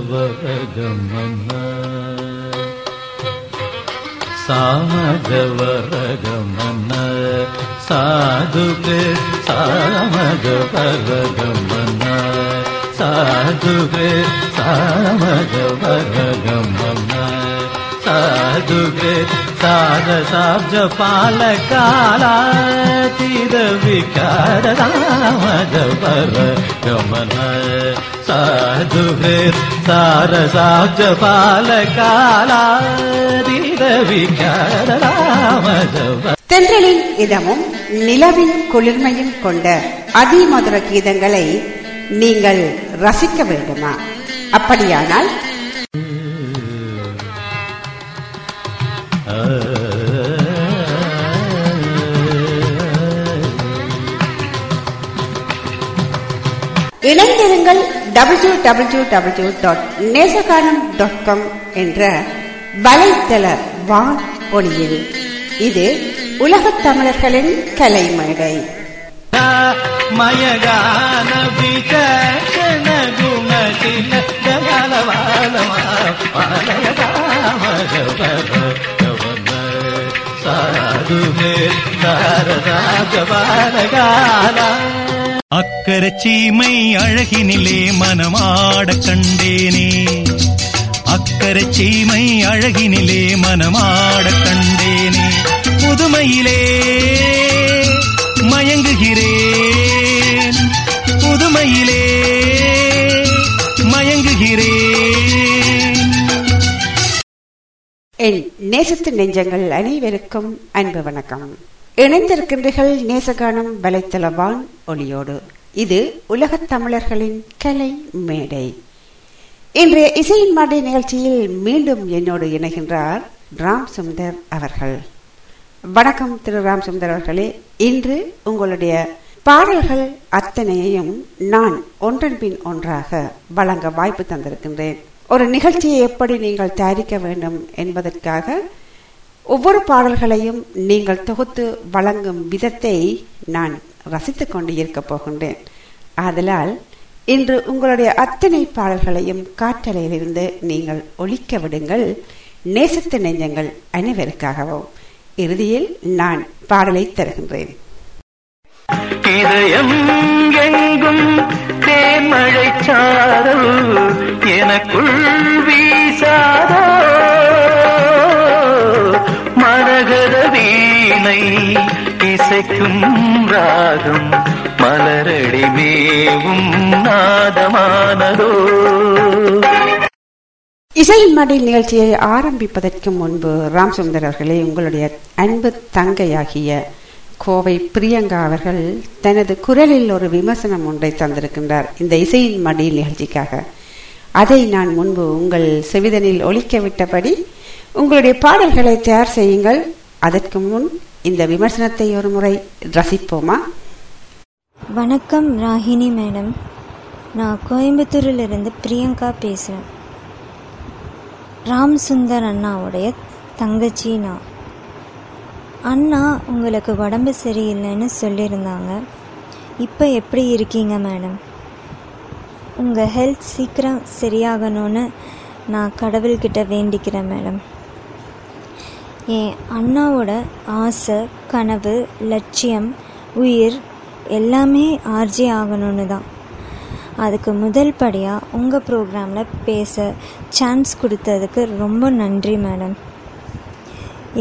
सामजवरगमन सामजवरगमन साधुके सामजवरगमन साधुके सामजवरगमन साधुके सारसाब्जपालकालातीतविकाररामजवरगमन பாலகாலாதீத விகார ராமஜவர தென்றலின் இதமும் நிலவின் குளிர்மையும் கொண்ட அதிமதுர கீதங்களை நீங்கள் ரசிக்க வேண்டுமா? அப்படியானால் இணைந்திருங்கள் W W W dot Nesaganam dot com என்ற வலைத்தள வான் ஒளியில் இது உலகத் தமிழர்களின் கலை மேடை மயகான விகன குணசில சாதுமே அக்கரச்சீமை அழகினிலே மனமாட கண்டேனே. அக்கரச்சீமை அழகினிலே மனமாட கண்டேனே. புதுமையிலே மயங்குகிறேன். புதுமையிலே மயங்குகிறேன். என் நேசத்து நெஞ்சங்கள் அனைவருக்கும் அன்பு வணக்கம். இணைந்திருக்கின்றீர்கள் நேசகானம் வலைத்தளவான் ஒளியோடு. இது உலகத் தமிழர்களின் கலை மேடை. இன்றைய இசையின் மாடை நிகழ்ச்சியில் மீண்டும் என்னோடு இணைகின்றார் ராம் சுந்தர் அவர்கள். வணக்கம் திரு ராம் சுந்தர் அவர்களே. இன்று உங்களுடைய பாடல்கள் அத்தனையையும் நான் ஒன்றன் பின் ஒன்றாக வழங்க வாய்ப்பு தந்திருக்கின்றேன். ஒரு நிகழ்ச்சியை எப்படி நீங்கள் தயாரிக்க வேண்டும் என்பதற்காக ஒவ்வொரு பாடல்களையும் நீங்கள் தொகுத்து வழங்கும் விதத்தை நான் ரசித்துக் கொண்டு இருக்கப் போகின்றேன். ஆதலால் இன்று உங்களுடைய அத்தனை பாடல்களையும் காற்றலையிலிருந்து நீங்கள் ஒழிக்க விடுங்கள். நேசத்து நெஞ்சங்கள் அனைவருக்காகவும் இறுதியில் நான் பாடலை தருகின்றேன். இதயம் எங்கும் சாரல் எனக்குள் வீசாதோ வீணை இசைக்கும் ராகம் மலரடி மேவும் நாதமானதோ. இசையின் மடியில் நிகழ்ச்சியை ஆரம்பிப்பதற்கு முன்பு ராம்சுந்தர் அவர்களே உங்களுடைய அன்பு தங்கையாகிய கோவை பிரியங்கா அவர்கள் தனது குரலில் ஒரு விமர்சனம் ஒன்றை தந்திருக்கின்றார். இந்த இசையின் மடியில் நிகழ்ச்சிக்காக அதை நான் முன்பு உங்கள் செவிதனில் ஒழிக்க விட்டபடி உங்களுடைய பாடல்களை தயார் செய்யுங்கள். அதற்கு முன் இந்த விமர்சனத்தை ஒரு முறை ரசிப்போமா? வணக்கம் ராகினி மேடம். நான் கோயம்புத்தூரிலிருந்து பிரியங்கா பேசுகிறேன் ராம் சுந்தர் அண்ணாவுடைய தங்கச்சி நான். அண்ணா உங்களுக்கு உடம்பு சரியில்லைன்னு சொல்லியிருந்தாங்க. இப்போ எப்படி இருக்கீங்க மேடம்? உங்கள் ஹெல்த் சீக்கிரம் சரியாகணும்னு நான் கடவுள்கிட்ட வேண்டிக்கிறேன் மேடம். என் அண்ணாவோட ஆசை கனவு லட்சியம் உயிர் எல்லாமே ஆர்ஜி ஆகணும்னு தான் அதுக்கு முதல் படியாக உங்கள் ப்ரோக்ராமில் பேச சான்ஸ் கொடுத்ததுக்கு ரொம்ப நன்றி மேடம்.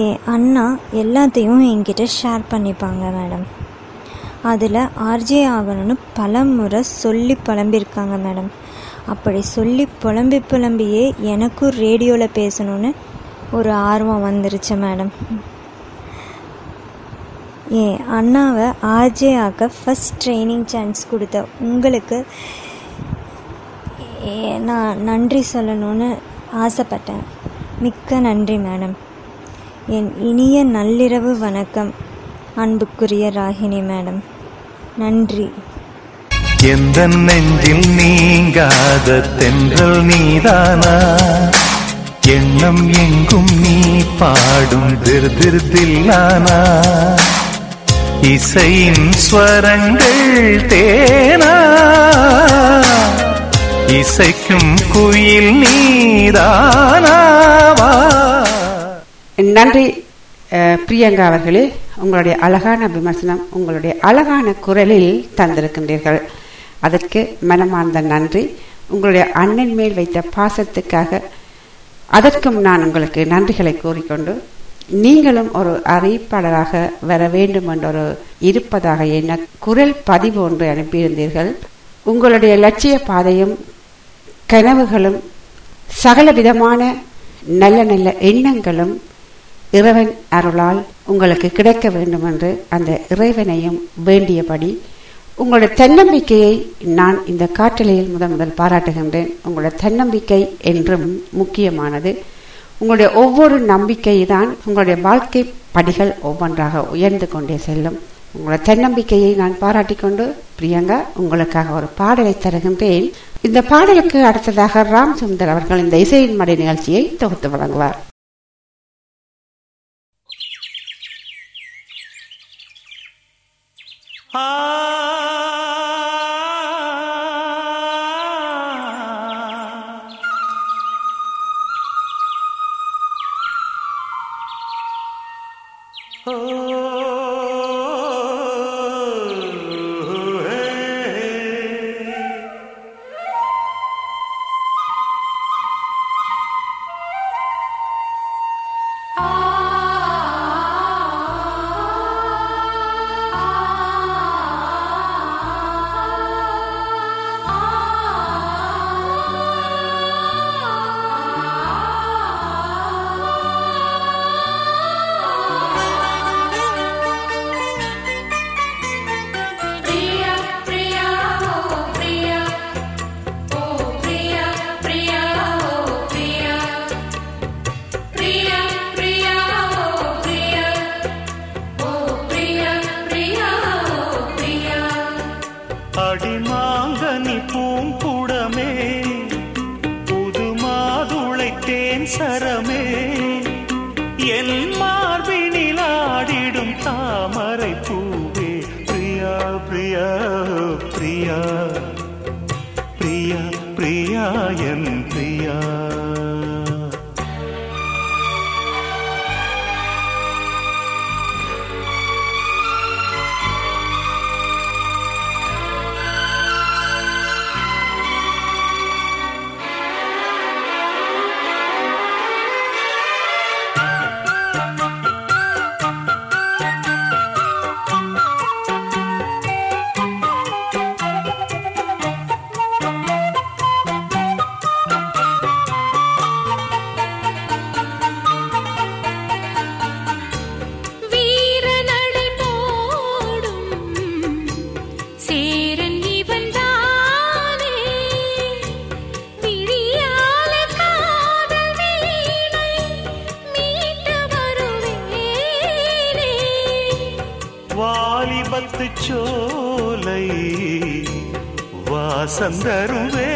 என் அண்ணா எல்லாத்தையும் என்கிட்ட ஷேர் பண்ணிப்பாங்க மேடம். அதில் ஆர்ஜே ஆகணும்னு பல முறை சொல்லி புலம்பியிருக்காங்க மேடம். அப்படி சொல்லி புலம்பி புலம்பியே எனக்கும் ரேடியோவில் பேசணும்னு ஒரு ஆர்வம் வந்துருச்சு மேடம் ஏ அண்ணாவை ஆர்ஜே ஆக்க ஃபஸ்ட் ட்ரைனிங் சான்ஸ் கொடுத்த உங்களுக்கு ஏ- நான் நன்றி சொல்லணும்னு ஆசைப்பட்டேன். மிக்க நன்றி மேடம் என் இனிய நள்ளிரவு வணக்கம். அன்புக்குரிய ராகினி மேடம் நன்றி. எந்த நெஞ்சில் நீங்காத தென்றல் நீதானா? எண்ணம் எங்கும் நீ பாடும். திர் இசையின் ஸ்வரங்கள் தேனா. இசைக்கும் குயில் நீதானாவா நன்றி பிரியங்கா அவர்களே. உங்களுடைய அழகான விமர்சனம் உங்களுடைய அழகான குரலில் தந்திருக்கின்றீர்கள். அதற்கு மனமார்ந்த நன்றி. உங்களுடைய அண்ணன் மேல் வைத்த பாசத்துக்காக அதற்கும் நான் உங்களுக்கு நன்றிகளை கூறிக்கொண்டு நீங்களும் ஒரு அறிவிப்பாளராக வர வேண்டும் என்றொரு இருப்பதாக என்ன குரல் பதிவு ஒன்று அனுப்பியிருந்தீர்கள். உங்களுடைய லட்சிய பாதையும் கனவுகளும் சகல விதமான நல்ல நல்ல எண்ணங்களும் இறைவன் அருளால் உங்களுக்கு கிடைக்க வேண்டும் என்று அந்த இறைவனையும் வேண்டியபடி உங்களுடைய தன்னம்பிக்கையை நான் இந்த காற்றலையில் முதன் முதல் பாராட்டுகின்றேன். உங்களுடைய தன்னம்பிக்கை என்றும் முக்கியமானது. உங்களுடைய ஒவ்வொரு நம்பிக்கை தான் உங்களுடைய வாழ்க்கை படிகள் ஒவ்வொன்றாக உயர்ந்து கொண்டே செல்லும். உங்களுடைய தன்னம்பிக்கையை நான் பாராட்டி கொண்டு பிரியங்கா உங்களுக்காக ஒரு பாடலை தருகின்றேன். இந்த பாடலுக்கு அடுத்ததாக ராம் சுந்தர் அவர்கள் இந்த இசையின் மடை நிகழ்ச்சியை தொகுத்து வழங்குவார். பிரியா సందరుவே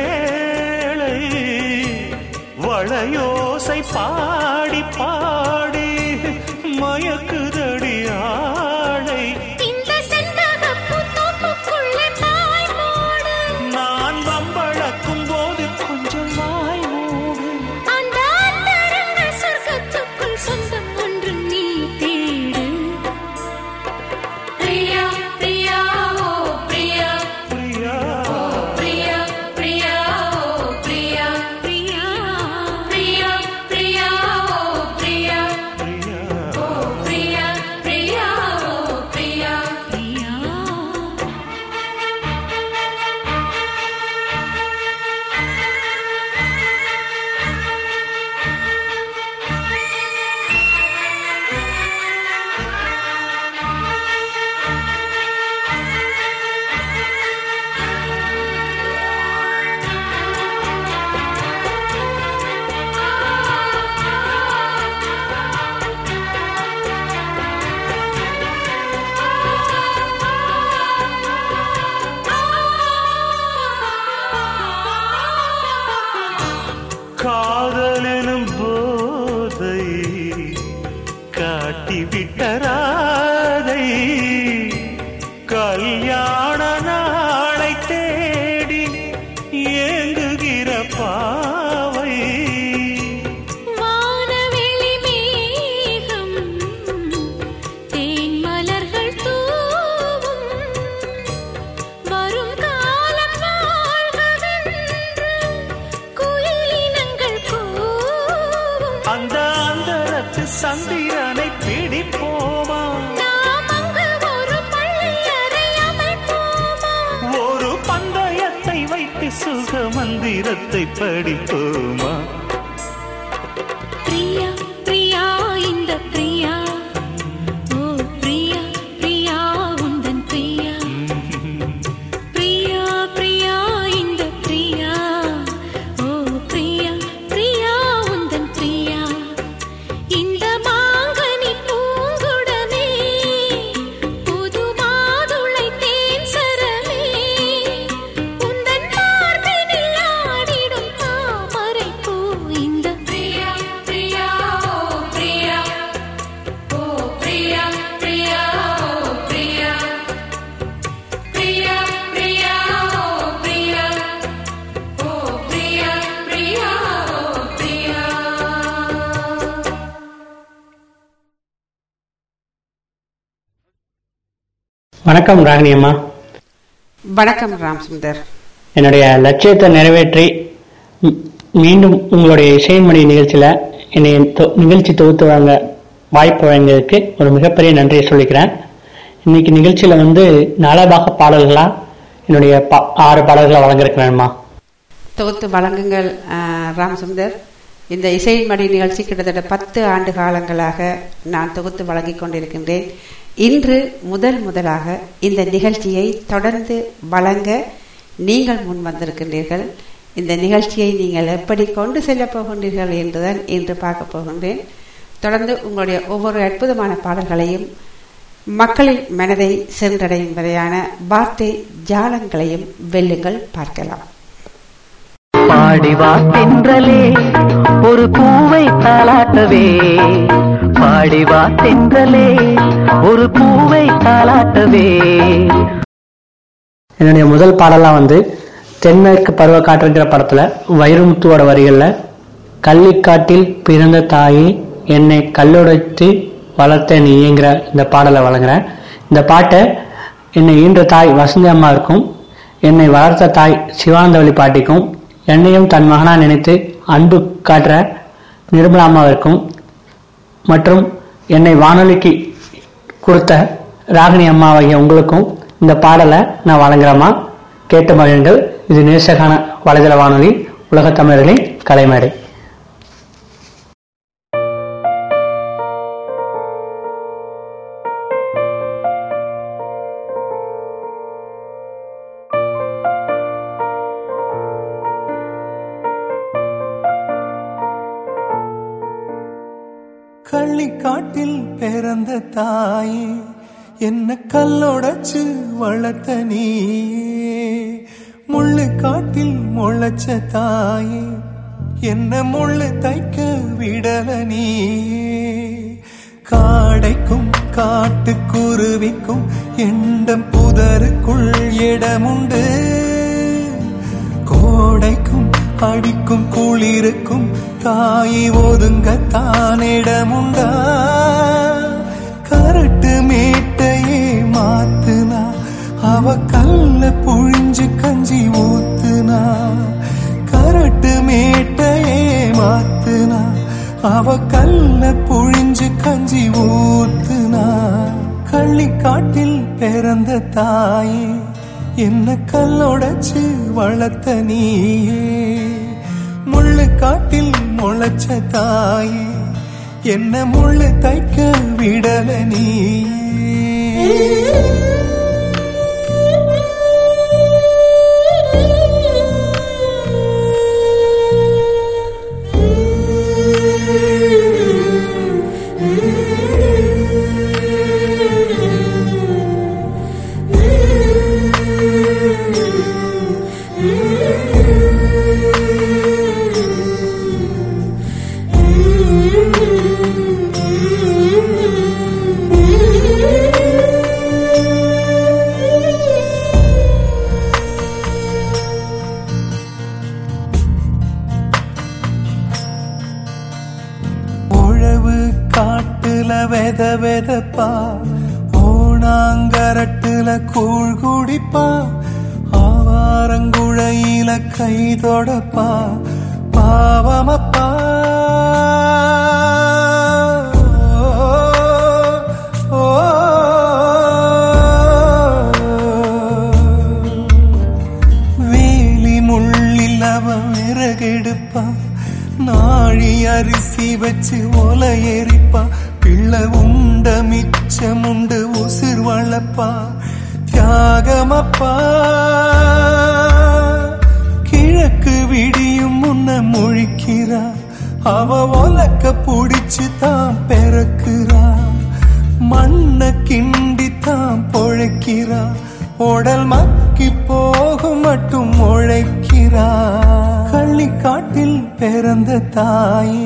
வணக்கம் ராகினி அம்மா. வணக்கம் ராம் சுந்தர் என்னுடைய லட்சியத்தை நிறைவேற்றி மீண்டும் உங்களுடைய இசைமணி நிகழ்ச்சியில என்னை நிகழ்ச்சி தொகுத்து வழங்க வாய்ப்பு வழங்கியதுக்கு ஒரு மிகப்பெரிய நன்றியை சொல்லிக்கிறேன். இன்னைக்கு நிகழ்ச்சியில வந்து நலபாக பாடல்களா என்னுடைய பா- ஆறு பாடல்களை வழங்கிருக்கிறேன்மா தொகுத்து வழங்குங்கள் ஆஹ், இந்த இசையின் இந்த இசைமடி நிகழ்ச்சி கிட்டத்தட்ட பத்து ஆண்டு காலங்களாக நான் தொகுத்து வழங்கிக் கொண்டிருக்கின்றேன். இன்று முதல் முதலாக இந்த நிகழ்ச்சியை தொடர்ந்து வழங்க நீங்கள் முன் வந்திருக்கின்றீர்கள். இந்த நிகழ்ச்சியை நீங்கள் எப்படி கொண்டு செல்லப் போகின்றீர்கள் என்றுதான் இன்று பார்க்க போகின்றேன். தொடர்ந்து உங்களுடைய ஒவ்வொரு அற்புதமான பாடல்களையும் மக்களின் மனதை சென்றடையும் வரையான வார்த்தை ஜாலங்களையும் வெல்லுங்கள் பார்க்கலாம். பாடிவா தென்றலே ஒரு பூவை தாலாட்டவே பாடிவா தென்றலே ஒரு பூவை தாளாட்டவே. என்னுடைய முதல் பாடலாம் வந்து தென்மேற்கு பருவ காற்றுங்கிற படத்துல வைரமுத்துவோட வரிகள்ல கள்ளிக்காட்டில் பிறந்த தாயே என்னை கல்லுடைத்து வளர்த்த நீங்கிற இந்த பாடலை வழங்குறேன். இந்த பாட்டை என்னை ஈன்ற தாய் வசந்தி அம்மாவிற்கும் என்னை வளர்த்த தாய் சிவானந்தவழி பாட்டிக்கும் என்னையும் தன் மகனா நினைத்து அன்பு காட்டுற நிர்மலா அம்மாவிற்கும் மற்றும் என்னை வானொலிக்கு கொடுத்த ராகினி அம்மாவாகிய உங்களுக்கும் இந்த பாடலை நான் வழங்குறேம்மா. கேட்டு மகிழுங்கள். இது நேசகான வலைதள வானொலி உலகத் தமிழர்களின் கலைமேடை. என்ன கல்லோடச்சு வளர்த்த நீ முள்ளு காட்டில் முளைச்ச தாயே என்ன முள்ளு தைக்க விடல நீ காடைக்கும் காட்டு குருவிக்கும் எண்டம் புதருக்குள் இடமுண்டு. கோடைக்கும் அடிக்கும் குளிருக்கும் தாயை ஒதுங்கத்தான் இடமுண்டா? கரட்டு மாத்துனா அவ கல்ல புழிஞ்சு கஞ்சி ஊத்துனா கரட்டு மேட்டையே மாத்துனா அவ கல்ல புழிஞ்சு கஞ்சி ஊத்துனா கள்ளிக்காட்டில் பிறந்த தாயே என்ன கல்லொடச்சு வளர்த்த நீயே முள்ளு காட்டில் முளைச்ச தாயே என்ன முள்ளு தைக்க விடல நீயே. you. வெத வெதப்பா ஓணாங்கரட்டுல கூழ் குடிப்பா ஆவாரங்குழையில கை தொடப்பா பாவமப்பா. வேலி முள்ளில் அவன் விறகெடுப்பா நாழி அரிசி வச்சு ஒலை எரிப்பா பிள்ளை உண்ட மிச்சம் உண்டு உசிர் வளப்பா தியாகமப்பா. கிழக்கு விடியும் முன்ன முழிக்கிறா அவ ஒலக்க புடிச்சு தான் பிறக்கிறா. மண்ண கிண்டி தான் பொழைக்கிறா உடல் மக்கி போகும் மட்டும் உழைக்கிறா கள்ளி காட்டில் பிறந்த தாயே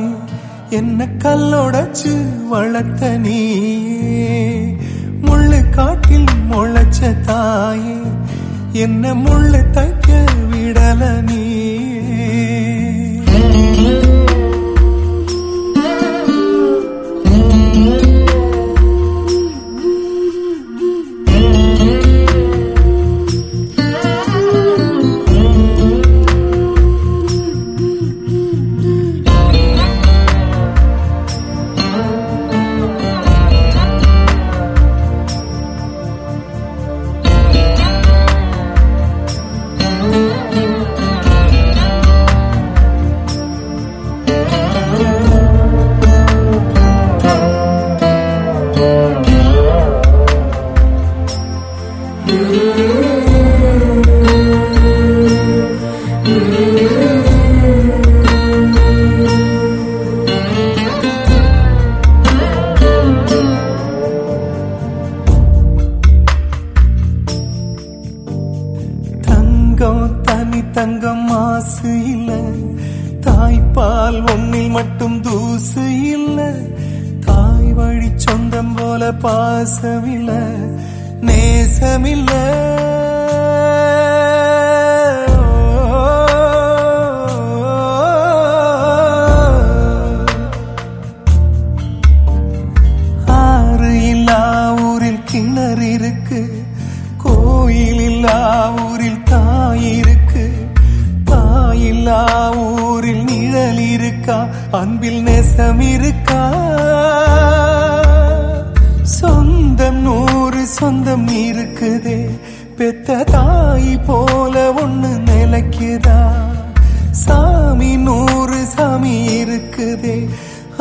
என்ன கல்லொடைச்சு வளர்த்த நீயே? முள்ளு காட்டில் முளைச்ச தாயே என்ன முள்ளு தைக்க விடல நீ?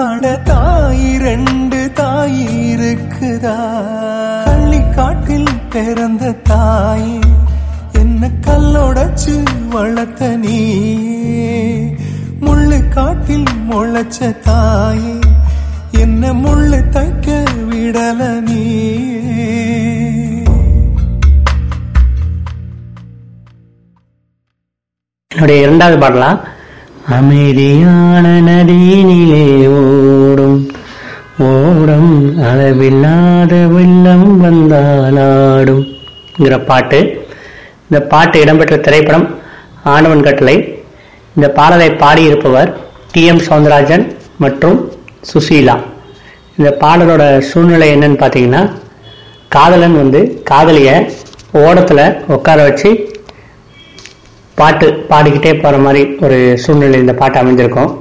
அட தாய் ரெண்டு தாய் இருக்குதா? கள்ளி காட்டில் பிறந்த தாய் என்ன கல்லோடச்சு வளர்த்த நீ முள்ளு காட்டில் முளைச்ச தாயே என்ன முள்ளு தைக்க விடல நீ என்னுடைய இரண்டாவது பாடலா? அமைதியான நதியினிலே ஓடும். ஓடும் அளவில்லாத வெள்ளம் வந்தாலாடும்ங்கிற பாட்டு. இந்த பாட்டு இடம்பெற்ற திரைப்படம் ஆண்டவன் கட்டளை. இந்த பாடலை பாடியிருப்பவர் டி எம் சவுந்தரராஜன் மற்றும் சுசீலா. இந்த பாடலோட சூழ்நிலை என்னன்னு பார்த்தீங்கன்னா காதலன் வந்து காதலிய ஓடத்தில் உட்கார வச்சு பாட்டு பாடிக்கிட்டே போகிற மாதிரி ஒரு சூழ்நிலை இந்த பாட்டு அமைஞ்சிருக்கும்.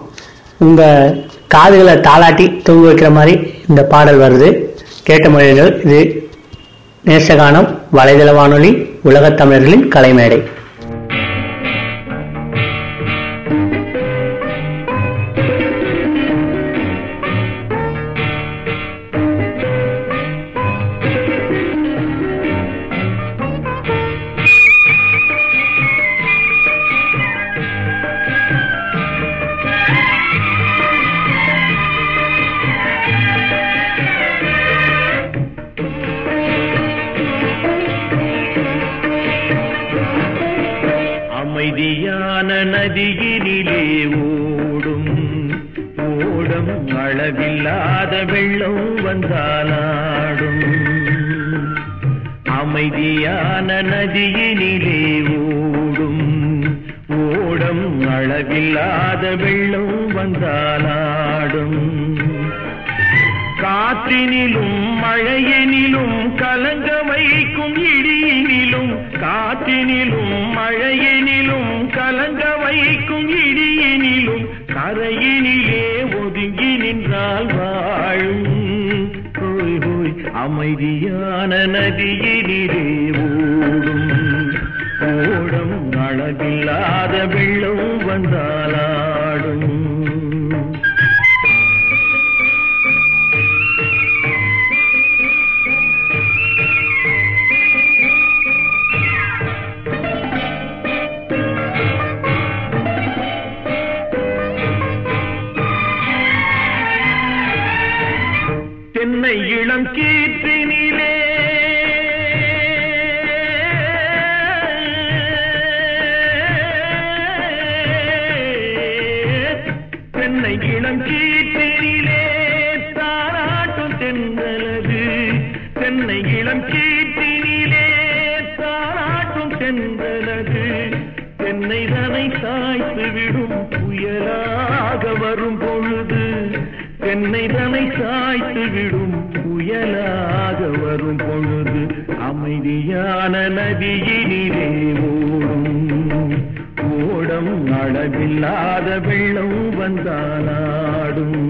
உங்கள் காதுகளை தாளாட்டி தூங்க வைக்கிற மாதிரி இந்த பாடல் வருது. கேட்ட மொழிகள் இது நேசகானம் வலைதள வானொலி உலகத் தமிழர்களின் கலைமேடை. காற்றினிலும் மழையினிலும் கலங்க வைக்கும் இடியினிலும் காற்றினிலும் மழையினிலும் கலங்க வைக்கும் இடியினிலும் கரையினிலே ஒதுங்கி நின்றால் வாழும். ஹோய் ஹோய் அமைதியான நதியினிலே ஓடும். ஓடம் அழகில்லாத வெள்ளம் வந்தாலா இல்லாத வெள்ளம் வந்தாலாடும்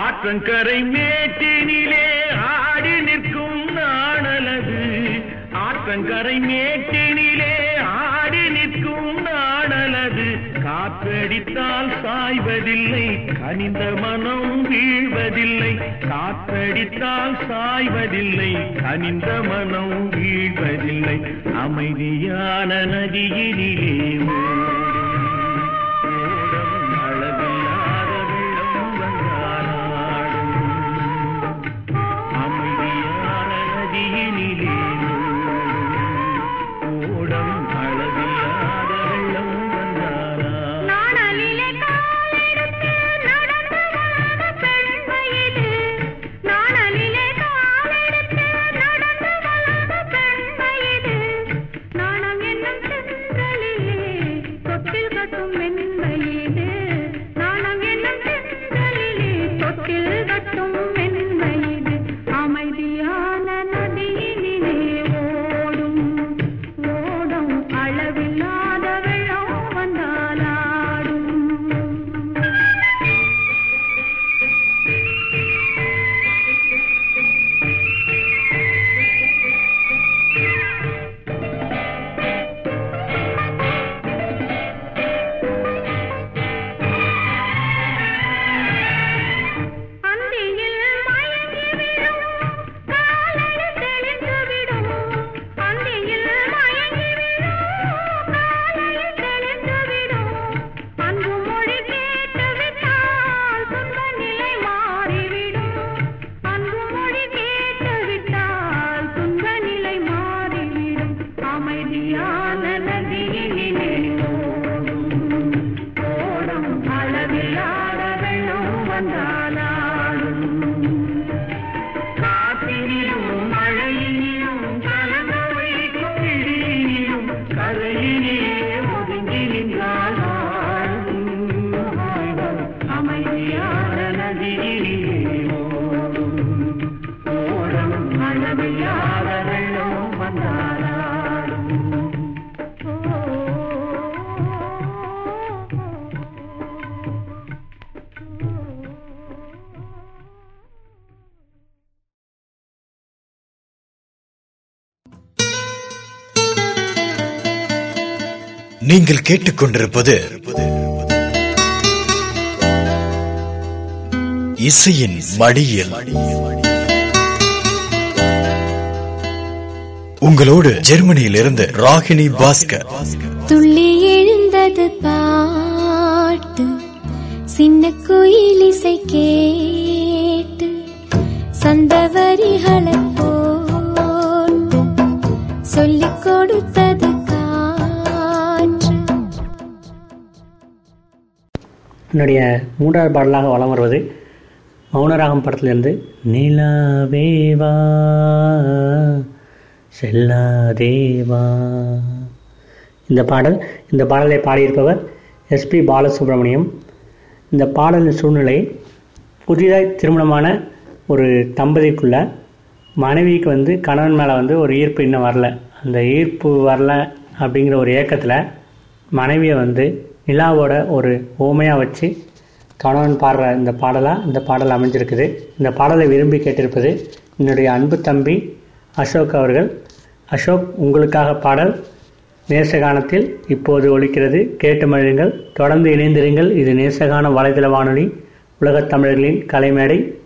ஆற்றங்கரை மேட்டினி ஆற்றங்கரை மேட்டினிலே ஆடி நிற்கும் நாடலது. காற்றடித்தால் சாய்வதில்லை கனிந்த மனம் வீழ்வதில்லை. காற்றடித்தால் சாய்வதில்லை கனிந்த மனம் வீழ்வதில்லை. அமைதியான நதியினிலே ಕಿರೀ நீங்கள் கேட்டுக்கொண்டிருப்பது இசையின் மடியில். உங்களோடு ஜெர்மனியில் இருந்து ராகினி பாஸ்கர். துள்ளி எழுந்தது பாட்டு சின்ன குயில் இசை கேட்டு சந்தவரிகளை போட்டு சொல்லிக் கொடுத்த என்னுடைய மூன்றாவது பாடலாக வலம் வருவது மௌனராகம் படத்திலிருந்து நிலாவேவா செல்லாதேவா இந்த பாடல் இந்த பாடலை பாடியிருப்பவர் எஸ்பி பாலசுப்ரமணியம். இந்த பாடலின் சூழ்நிலை புதிதாக திருமணமான ஒரு தம்பதிக்குள்ள மனைவிக்கு வந்து கணவன் மேலே வந்து ஒரு ஈர்ப்பு இன்னும் வரல. அந்த ஈர்ப்பு வரல அப்படிங்கிற ஒரு ஏக்கத்தில் மனைவியை வந்து நிலாவோட ஒரு ஓமையாக வச்சு கணவன் பாடுற இந்த பாடலாக இந்த பாடல் அமைஞ்சிருக்குது. இந்த பாடலை விரும்பி கேட்டிருப்பது என்னுடைய அன்பு தம்பி அசோக் அவர்கள். அசோக் உங்களுக்காக பாடல் நேசகானத்தில் இப்போது ஒலிக்கிறது. கேட்டு மழுங்கள் தொடர்ந்து இணைந்திருங்கள். இது நேசகான வலைதள வானொலி உலகத் தமிழர்களின் கலைமேடை.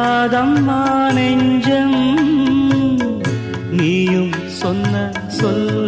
தாங்காதம்மா நெஞ்சம். நீயும் சொன்ன சொல்ல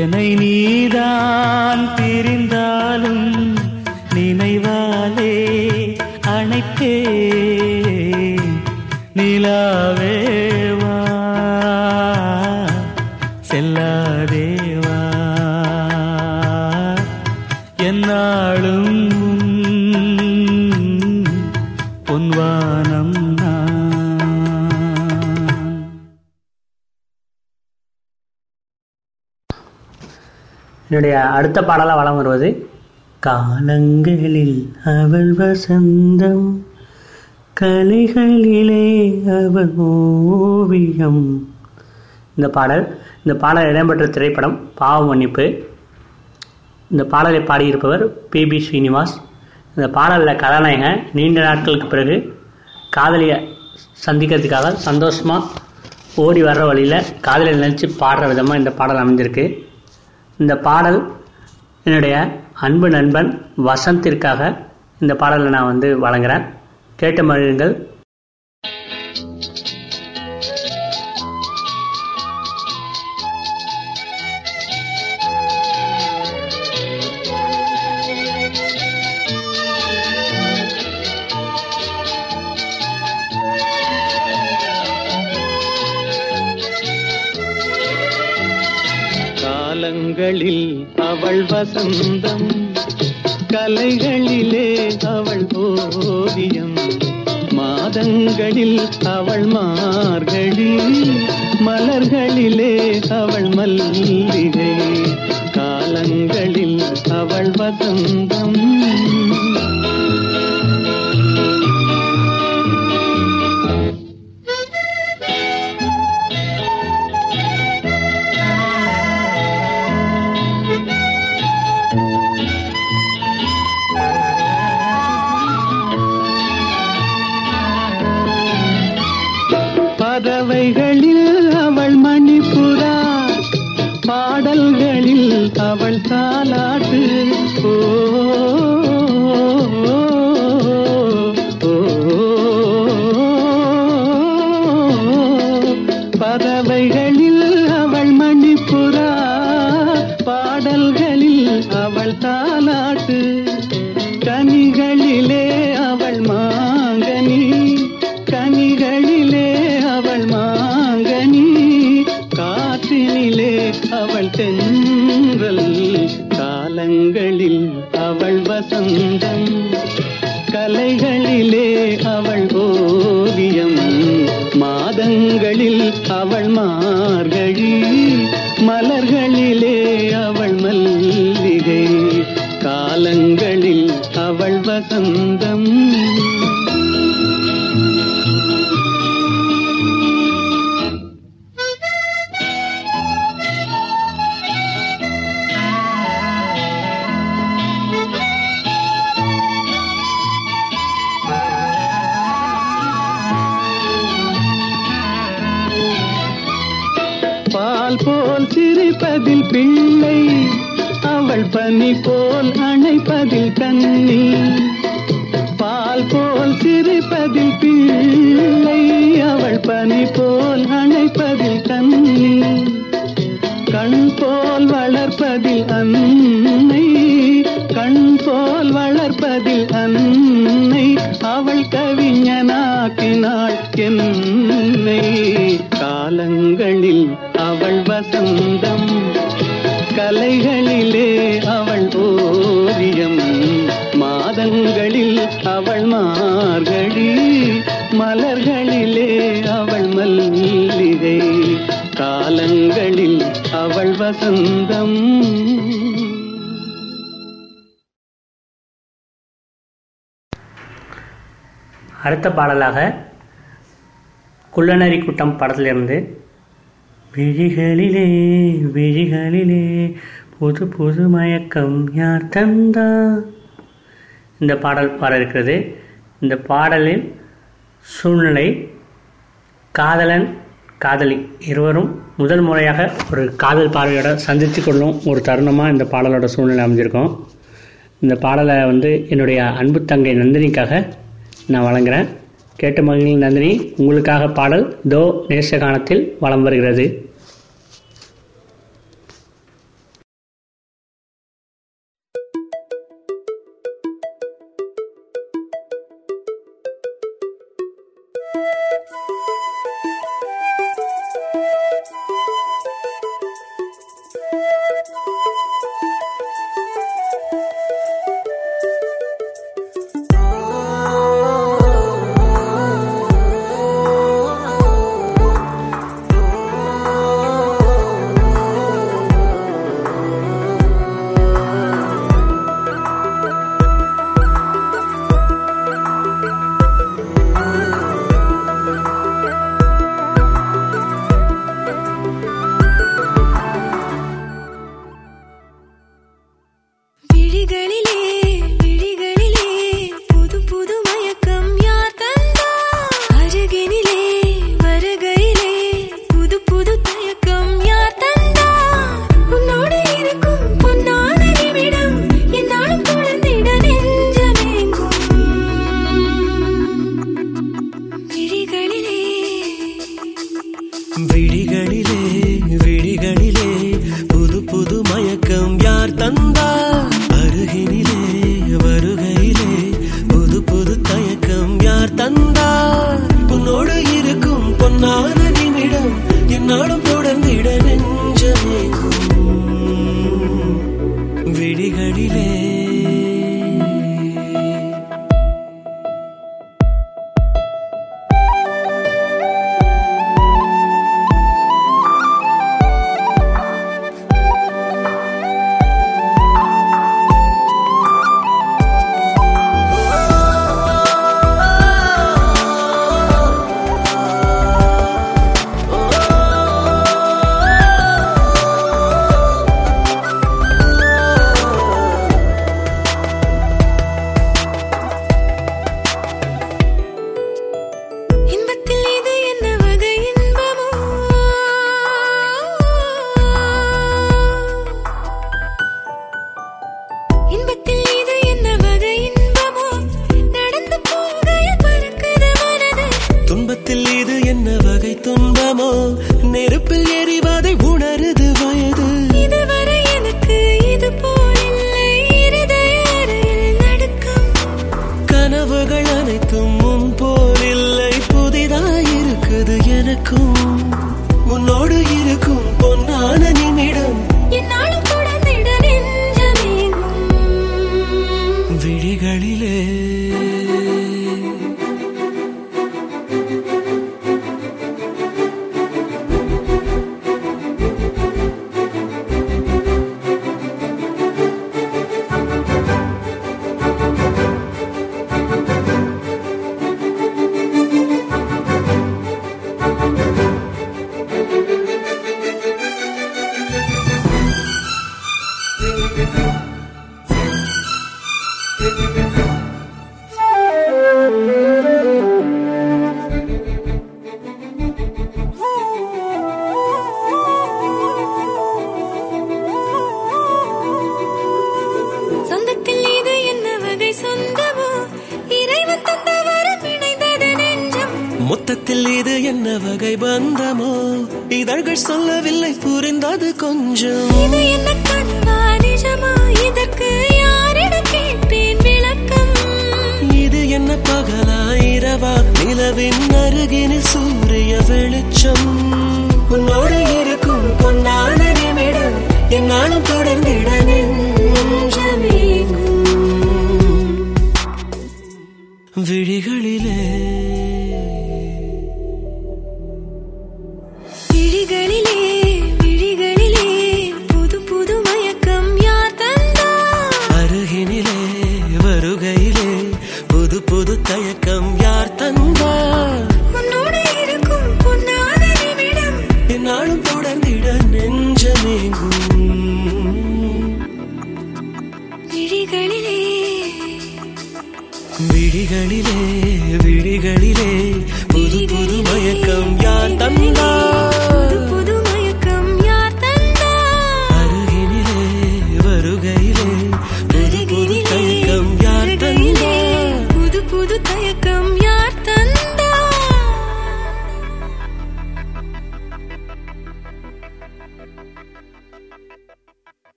என்னை நீதான். என்னுடைய அடுத்த பாடலாக வளம் வருவது காலங்களில் அவள் வசந்தம் கலைகளிலே அவள் ஓவியம். இந்த பாடல் இந்த பாடல் இடம்பெற்ற திரைப்படம் பாவ மன்னிப்பு. இந்த பாடலை பாடியிருப்பவர் பி. பி. ஸ்ரீனிவாஸ். இந்த பாடலில் கதாநாயகன் நீண்ட நாட்களுக்கு பிறகு காதலியை சந்திக்கிறதுக்காக சந்தோஷமாக ஓடி வர்ற வழியில் காதலை நினச்சி பாடுற விதமாக இந்த பாடல் அமைஞ்சிருக்கு. இந்த பாடல் என்னுடைய அன்பு நண்பன் வசந்திற்காக இந்த பாடலை நான் வந்து வழங்குறேன். கேட்ட மகிழுங்கள். கண்களில் அவள் மார்கழி மலர்களிலே அவள் மல்லிகை காலங்களில் அவள் வசந்தம். அடுத்த பாடலாக குள்ளநரி கூட்டம் படத்திலிருந்து விழிகளிலே விழிகளிலே புது புது மயக்கம் யார் தந்தா? இந்த பாடல் பாட இருக்கிறது இந்த பாடலில் சூழ்நிலை காதலன் காதலி இருவரும் முதல் முறையாக ஒரு காதல் பார்வையோட சந்தித்து கொள்ளும் ஒரு தருணமாக இந்த பாடலோட சூழ்நிலை அமைஞ்சிருக்கும். இந்த பாடலை வந்து என்னுடைய அன்பு தங்கை நந்தினிக்காக நான் வழங்குறேன். கேட்ட மகிழ்ச்சி நந்தினி உங்களுக்காக பாடல் தோ நேசகானத்தில் வலம் வருகிறது.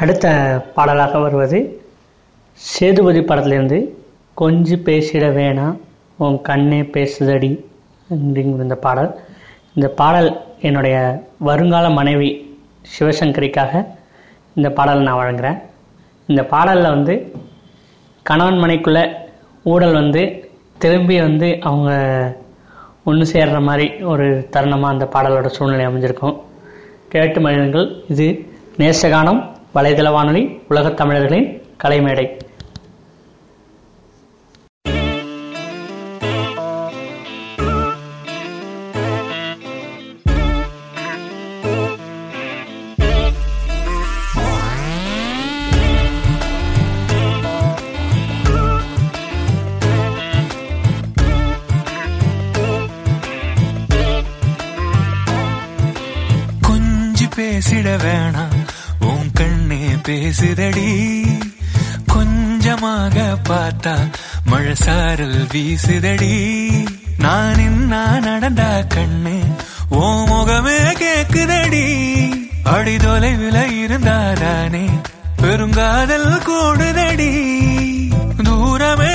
அடுத்த பாடலாக வருவது சேதுபதி படத்துலேருந்து கொஞ்சம் பேசிட வேணாம் உன் கண்ணே பேசுதடி அப்படிங்கிற இந்த பாடல். இந்த பாடல் என்னுடைய வருங்கால மனைவி சிவசங்கரிக்காக இந்த பாடல் நான் வழங்குகிறேன் இந்த பாடலில் வந்து கணவன் மனைக்குள்ளே ஊடல் வந்து திரும்பி வந்து அவங்க ஒன்று சேர்ற மாதிரி ஒரு தருணமாக அந்த பாடலோட சூழ்நிலை அமைஞ்சிருக்கும். கேட்டு மனிதர்கள் இது நேசகானம். வலைதள வானொலி உலகத் தமிழர்களின் கலைமேடை. பேசுதடி. கொஞ்சமாக பார்த்தா மழை சாரல் வீசுதடி. நான் என்ன நடந்தா கண்ணு ஓ முகமே கேக்குதடி. அடி தொலைவில் இருந்தாதானே பெருங்காதல் கூடுதடி. தூரமே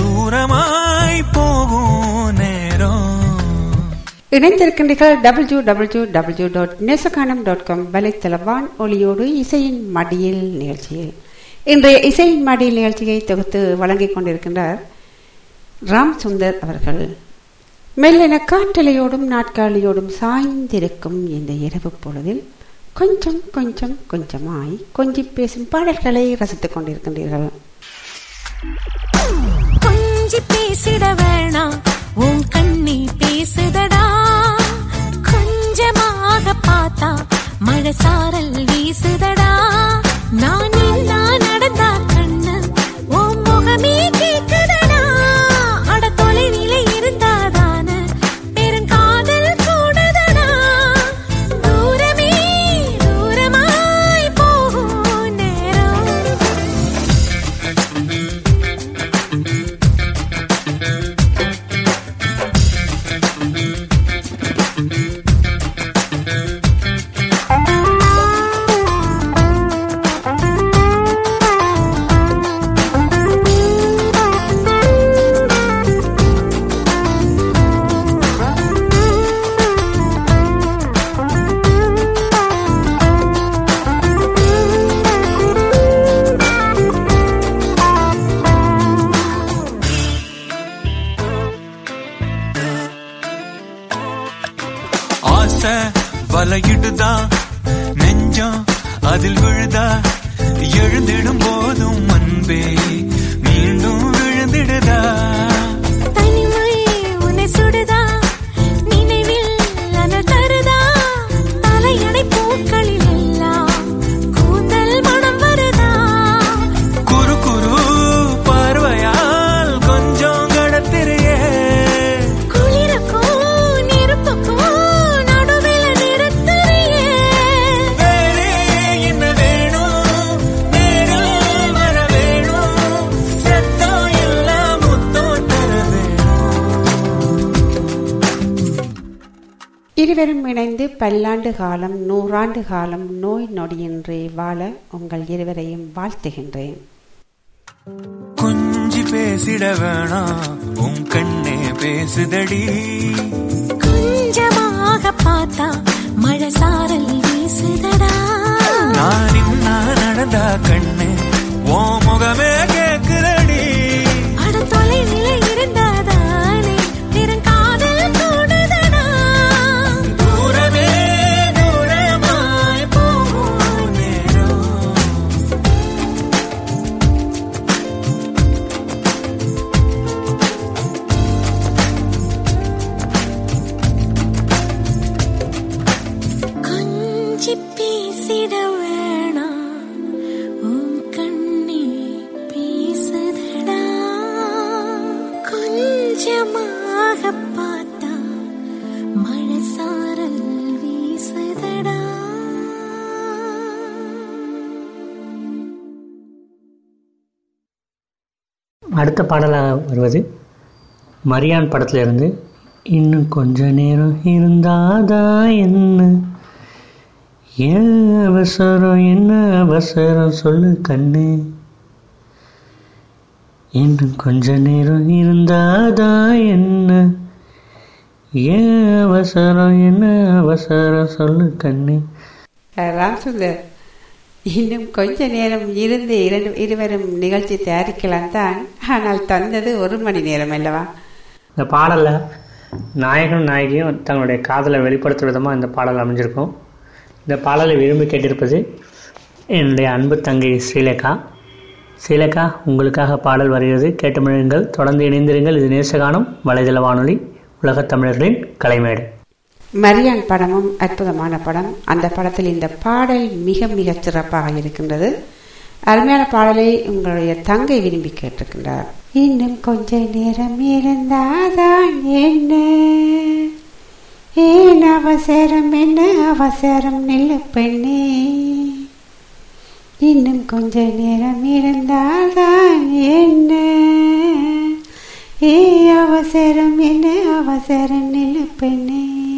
தூரமாய் போகும் இணைந்திருக்கின்றீர்கள் W W W dot Nesaganam dot com வலைத்தளவான் ஒளியோடு இசையின் மடியில் நிகழ்ச்சியில். இன்றைய இசையின் மடியில் நிகழ்ச்சியை தொகுத்து வழங்கிக் கொண்டிருக்கின்றார் ராம் சுந்தர் அவர்கள். மெல்லென காற்றலையோடும் நாட்காலியோடும் சாய்ந்திருக்கும் இந்த இரவு பொழுதில் கொஞ்சம் கொஞ்சம் கொஞ்சமாய் கொஞ்சி பேசும் பாடல்களை ரசித்துக் கொண்டிருக்கின்றீர்கள். கொஞ்சி பேசிட வேணாம். உன் கண்ணி பேசுதடா. கொஞ்சமாக பார்த்தா மழை சாரல் வீசுதடா. பல்லாண்டு காலம் நூறாண்டு காலம் நோய் நொடியின்றி வாழ உங்கள் இருவரையும் வாழ்த்துகின்றேன். கொஞ்சி பேசிட வேணாம் உன் கண்ணே பேசுதடி. வருவது மரியான் படத்திலிருந்து இன்னும் கொஞ்ச நேரம் இருந்தாதான் என்ன? ஏன் அவசரம் என்ன அவசரம்? சொல்லு கண்ணு. இன்னும் கொஞ்ச நேரம் இருந்தாதான் என்ன? ஏன் அவசரம் என்ன அவசரம்? சொல்லு கண்ணு. ராம் இன்னும் கொஞ்ச நேரம் இருந்து இரண்டு இருவரும் நிகழ்ச்சி தயாரிக்கலாம் தான். ஆனால் தந்தது ஒரு மணி நேரம் அல்லவா? இந்த பாடலில் நாயகனும் நாயகியும் தங்களுடைய காதலை வெளிப்படுத்தும் விதமாக இந்த பாடல் அமைஞ்சிருக்கும். இந்த பாடலை விரும்பி கேட்டிருப்பது என்னுடைய அன்பு தங்கை ஸ்ரீலேகா ஸ்ரீலேகா உங்களுக்காக பாடல் வருகிறது. கேட்டு தொடர்ந்து இணைந்திருங்கள். இது நேசகானம் வலைதள வானொலி உலகத் தமிழர்களின் கலைமேடு. மரியான் படமும் அற்புதமான படம். அந்த படத்தில் இந்த பாடல் மிக மிக சிறப்பாக இருக்கின்றது. அருமையான பாடலை உங்களுடைய தங்கை விரும்பி கேட்டிருக்கின்றார். இன்னும் கொஞ்ச நேரம் இருந்தாதான் என்ன? ஏன் அவசரம் என்ன? அவசரம் நெல்லு பெண்ணே. இன்னும் கொஞ்ச நேரம் இருந்தால்தான் என்ன? ஏ அவசரம் என்ன? அவசரம் நெல்லு பெண்ணே.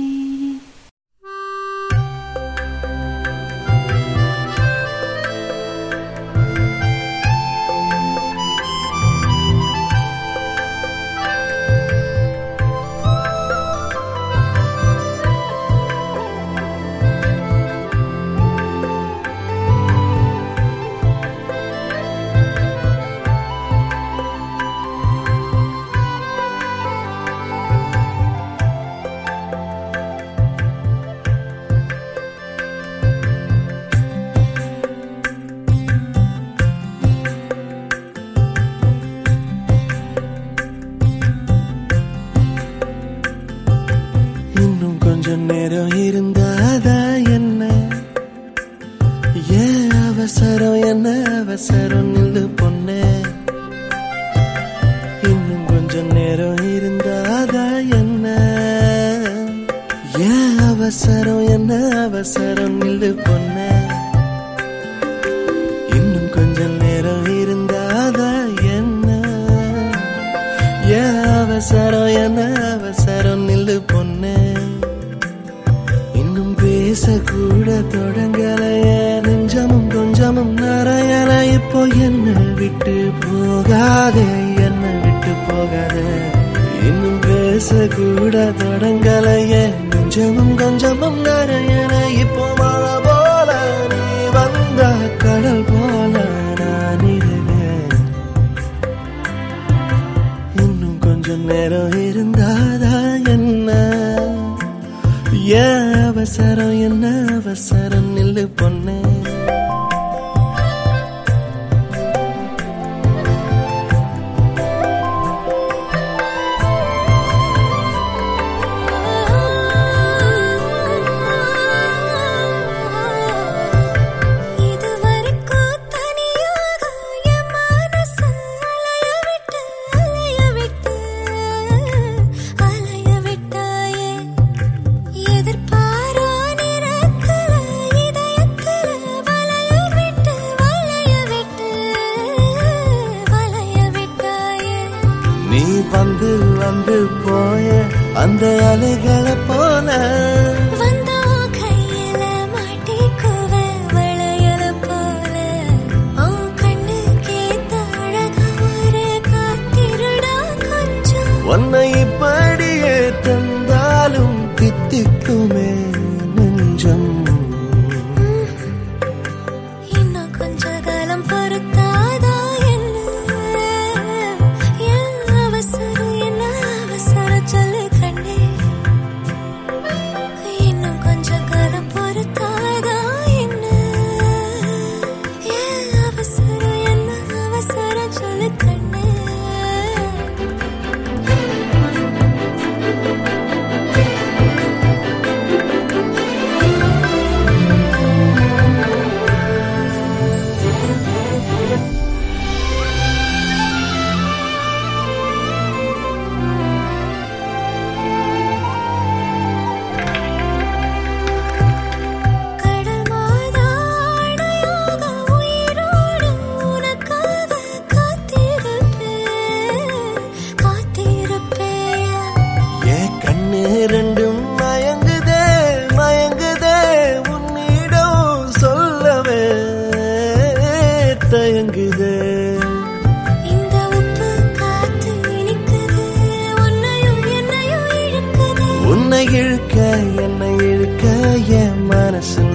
அவசரம் என்ன அவசரம் நில்லு பொண்ணு.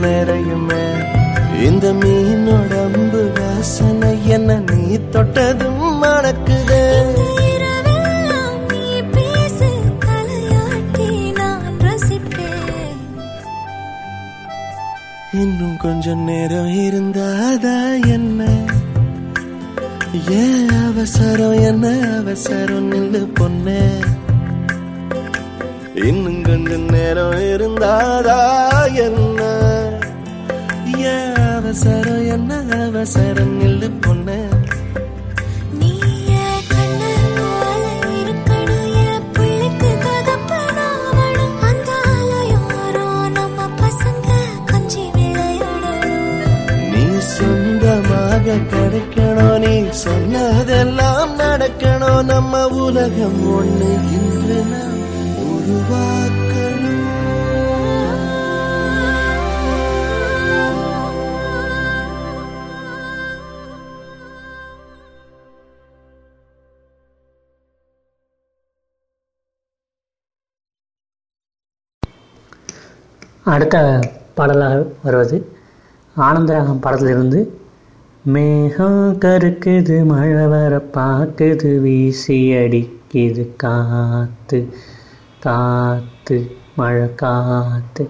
நிறையுமே. இந்த மீனோட அம்பு வாசனை என்ன நீ தொட்டதும் மணக்குதே. இன்னும் கொஞ்சம் நேரம் இருந்தாதா என்ன? ஏன் அவசரம் என்ன அவசரம் நில்லு பொண்ணே? இன்னும் கொஞ்சம் நேரம் இருந்தாதா என்ன? அவசரம் என்ன அவசரம் நில்லு பொண்ணு. கிடைக்கணும் நீ சொன்னதெல்லாம் நடக்கணும். நம்ம உலகம் ஒண்ணு இன்று நாம் உருவாக்கணும். அடுத்த பாடலாக வருவது. ஆனந்தராகம் படத்திலிருந்து மேகம் கருக்குது மழை வர பாக்குது வீசி அடிக்குது காத்து காத்து மழை காத்து.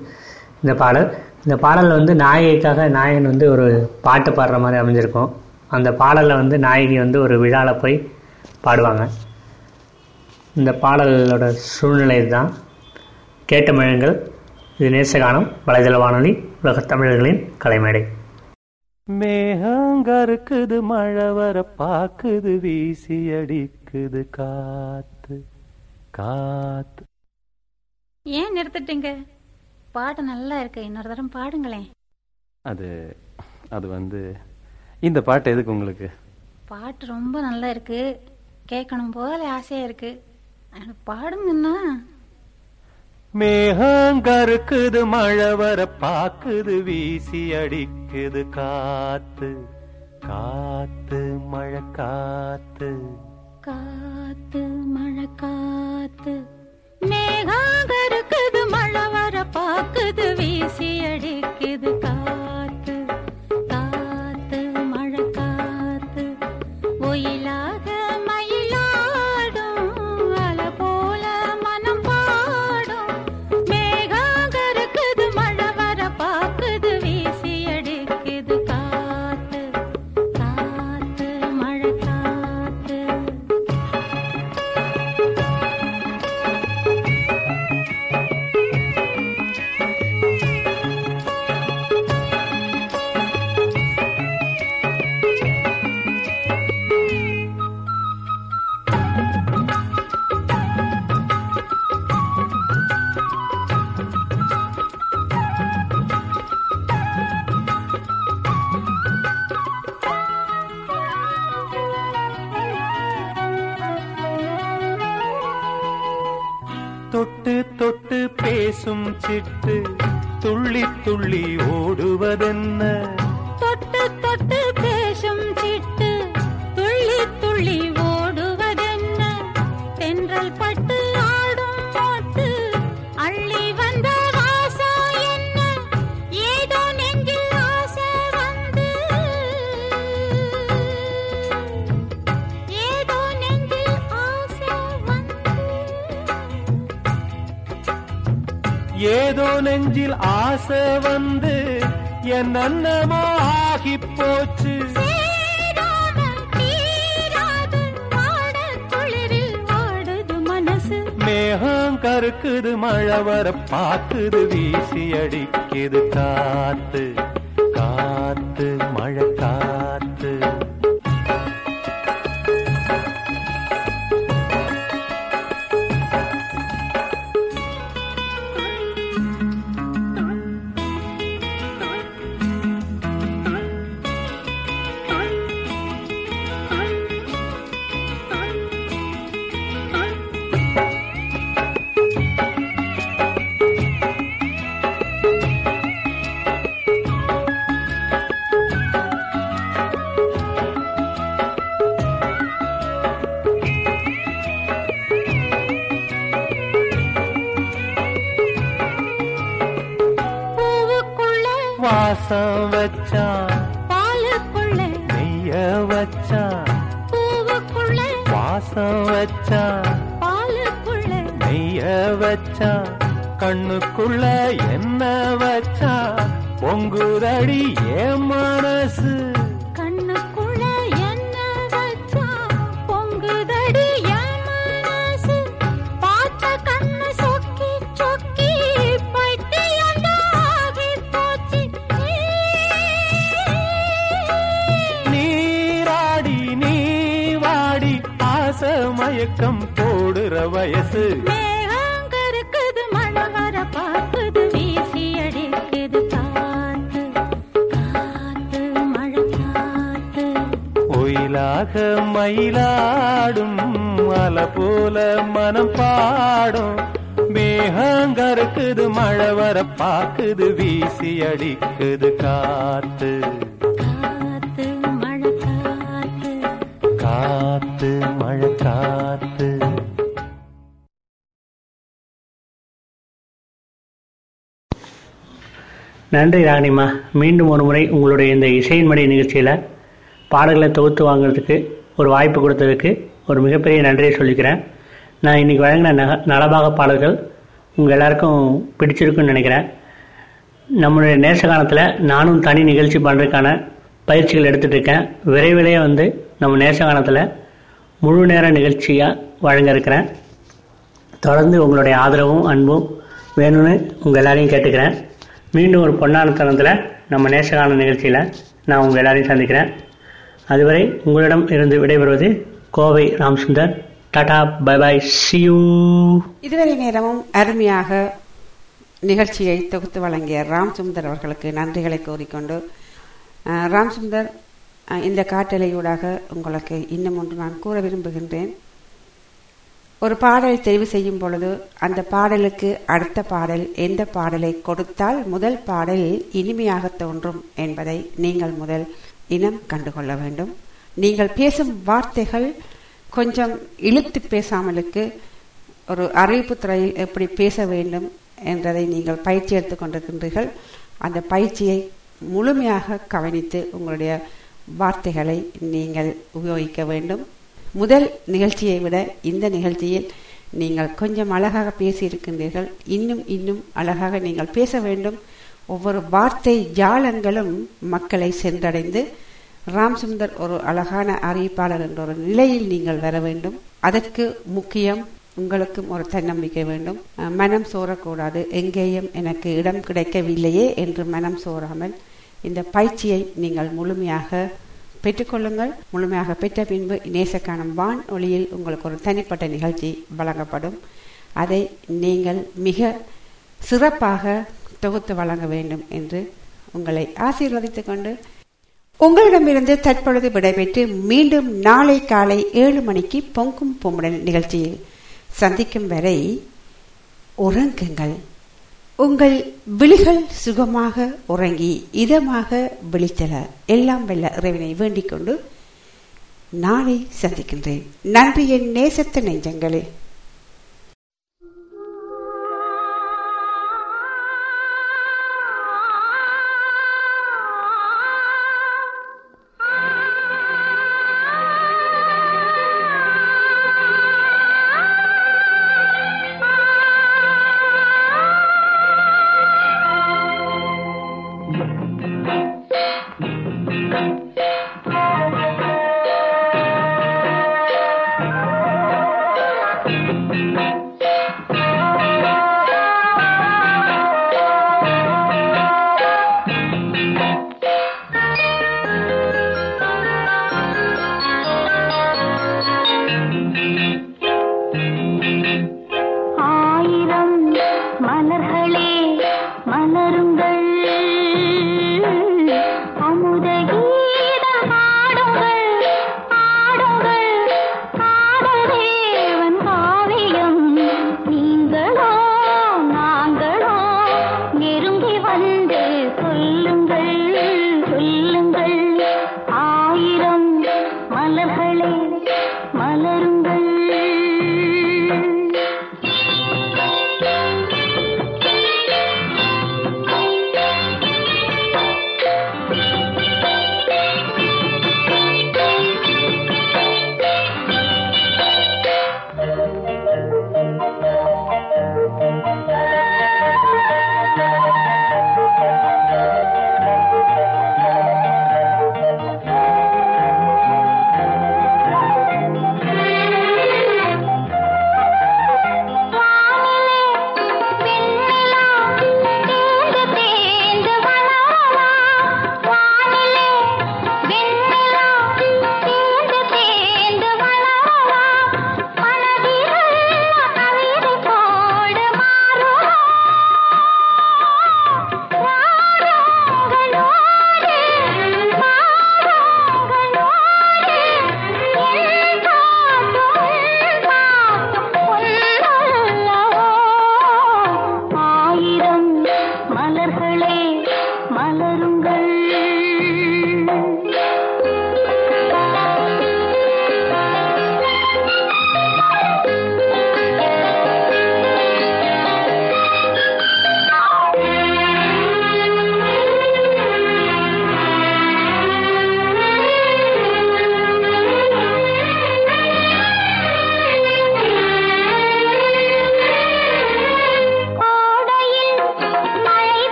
இந்த பாடல் இந்த பாடலில் வந்து நாயகிக்காக நாயகன் வந்து ஒரு பாட்டு பாடுற மாதிரி அமைஞ்சிருக்கும். அந்த பாடலில் வந்து நாயகி வந்து ஒரு விழாவில் போய் பாடுவாங்க. இந்த பாடலோட சூழ்நிலை தான் கேட்ட மழங்கள் இது நேசகானம் வலைதள வானொலி உலகத் தமிழர்களின் கலைமேடை. மேகங்கருக்குது மழை வர பாக்குது வீசி அடிக்குது காத்து காத்து. ஏன் நிறுத்திட்டீங்க? பாட்டு நல்லா இருக்கு இன்னொரு தரம் பாடுங்களேன். அது அது வந்து இந்த பாட்டு எதுக்கு உங்களுக்கு? பாட்டு ரொம்ப நல்லா இருக்கு கேட்கணும் போல ஆசையா இருக்கு. ஆனா பாடுங்கன்னா மேகங்கருக்குது மழை வர பாக்குது வீசி அடிக்குது காத்து காத்து மழை காத்து. காத்து மழை காத்து. மேகாங்க இருக்குது மழை வர பாக்குது வீசி அடிக்குது காத்து. பேசும் துள்ளி துள்ளி ஓடுவதென்ன? ஏதோ நெஞ்சில் ஆசை வந்து என் அன்னமோ ஆகி போச்சு மேகம் கருக்குது மழை வர பாக்குது வீசி அடிக்குது காத்து காத்து மழை மயிலாக மயிலாடும் அலை போல மனம் பாடும். மேகங்கருக்குது மழை வர பாக்குது வீசி அடிக்குது காத்து. காத்து மழை காத்து. காத்து மழை காத்து. நன்றி ராகினிமா மீண்டும் ஒரு முறை உங்களுடைய இந்த இசையின் மடி நிகழ்ச்சியில் பாடல்களை தொகுத்து வாங்குறதுக்கு ஒரு வாய்ப்பு கொடுத்ததுக்கு ஒரு மிகப்பெரிய நன்றியை சொல்லிக்கிறேன். நான் இன்னைக்கு வழங்கின நக நலபாக பாடல்கள் உங்கள் எல்லாருக்கும் பிடிச்சிருக்குன்னு நினைக்கிறேன். நம்மளுடைய நேசகாலத்தில் நானும் தனி நிகழ்ச்சி பண்ணுறதுக்கான பயிற்சிகள் எடுத்துகிட்டு இருக்கேன். விரைவிலேயே வந்து நம்ம நேசகாலத்தில் முழு நேர நிகழ்ச்சியாக வழங்க இருக்கிறேன். தொடர்ந்து உங்களுடைய ஆதரவும் அன்பும் வேணும்னு உங்கள் எல்லாரையும் கேட்டுக்கிறேன். மீண்டும் ஒரு பொன்னான தருணத்தில் நம்ம நேசகால நிகழ்ச்சியில் நான் உங்கள் எல்லாரையும் சந்திக்கிறேன். அதுவரை உங்களிடம் இருந்து விடைபெறுவது Kovai Ramsundar. Tata bye bye see you இதுவரை நேரமும் அருமையாக நிகழ்ச்சியை தொகுத்து வழங்கிய ராம்சுந்தர் அவர்களுக்கு நன்றிகளை கூறிக்கொண்டு ராம்சுந்தர் இந்த காட்டலையூடாக உங்களுக்கு இன்னும் ஒன்று நான் கூற விரும்புகின்றேன். ஒரு பாடலை தெரிவு செய்யும் பொழுது அந்த பாடலுக்கு அடுத்த பாடல் எந்த பாடலை கொடுத்தால் முதல் பாடல் இனிமையாக தோன்றும் என்பதை நீங்கள் முதல் இனம் கண்டுகொள்ள வேண்டும். நீங்கள் பேசும் வார்த்தைகள் கொஞ்சம் இழுத்து பேசாமலுக்கு ஒரு அறிவிப்பு துறையில் எப்படி பேச வேண்டும் என்றதை நீங்கள் பயிற்சி எடுத்துக்கொண்டிருக்கின்றீர்கள் அந்த பயிற்சியை முழுமையாக கவனித்து உங்களுடைய வார்த்தைகளை நீங்கள் உபயோகிக்க வேண்டும். முதல் நிகழ்ச்சியை விட இந்த நிகழ்ச்சியில் நீங்கள் கொஞ்சம் அழகாக பேசியிருக்கின்றீர்கள் இன்னும் இன்னும் அழகாக நீங்கள் பேச வேண்டும். ஒவ்வொரு வார்த்தை ஜாலங்களும் மக்களை சென்றடைந்து ராம்சுந்தர் ஒரு அழகான அறிவிப்பாளர் என்ற ஒரு நிலையில் நீங்கள் வர வேண்டும். அதற்கு முக்கியம் உங்களுக்கும் ஒரு தன்னம்பிக்கை வேண்டும். மனம் சோரக்கூடாது எங்கேயும் எனக்கு இடம் கிடைக்கவில்லையே என்று மனம் சோராமல் இந்த பயிற்சியை நீங்கள் முழுமையாக பெற்றுக்கொள்ளுங்கள். முழுமையாக பெற்ற பின்பு நேசக்கானம் வான் ஒளியில் உங்களுக்கு ஒரு தனிப்பட்ட நிகழ்ச்சி வழங்கப்படும். அதை நீங்கள் மிக சிறப்பாக தொகுத்து வழங்க வேண்டும் என்று உங்களை ஆசீர்வதித்துக் கொண்டு உங்களிடமிருந்து தற்பொழுது விடைபெற்று மீண்டும் நாளை காலை ஏழு மணிக்கு பொங்கும் பொம்முடன் நிகழ்ச்சியில் சந்திக்கும் வரை உறங்குங்கள். உங்கள் விழிகள் சுகமாக உறங்கி இதமாக விழித்தல. எல்லாம் வெல்ல இறைவனை வேண்டிக் கொண்டு நாளை சந்திக்கின்றேன். நன்றி என் நேசத்த நெஞ்சங்களே.